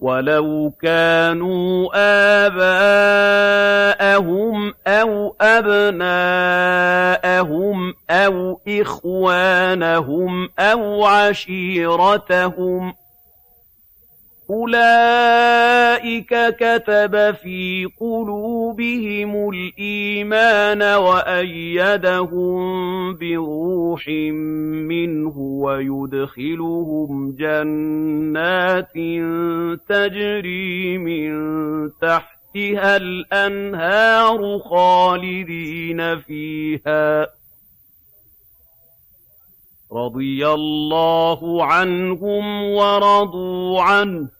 وَلَوْ كَانُوا آبَاءَهُمْ أَوْ أَبْنَاءَهُمْ أَوْ إِخْوَانَهُمْ أَوْ عَشِيرَتَهُمْ ۚ أُولَٰئِكَ كَتَبَ فِي قُلُوبِهِمُ الْإِيمَانَ وَأَيَّدَهُم بِرُوحٍ مِّنْهُ وَيُدْخِلُهُمْ جَنَّاتٍ تَجْرِي مِن تَحْتِهَا الْأَنْهَارُ خَالِدِينَ فِيهَا ۚ رَضِيَ اللَّهُ عَنْهُمْ وَرَضُوا عَنْهُ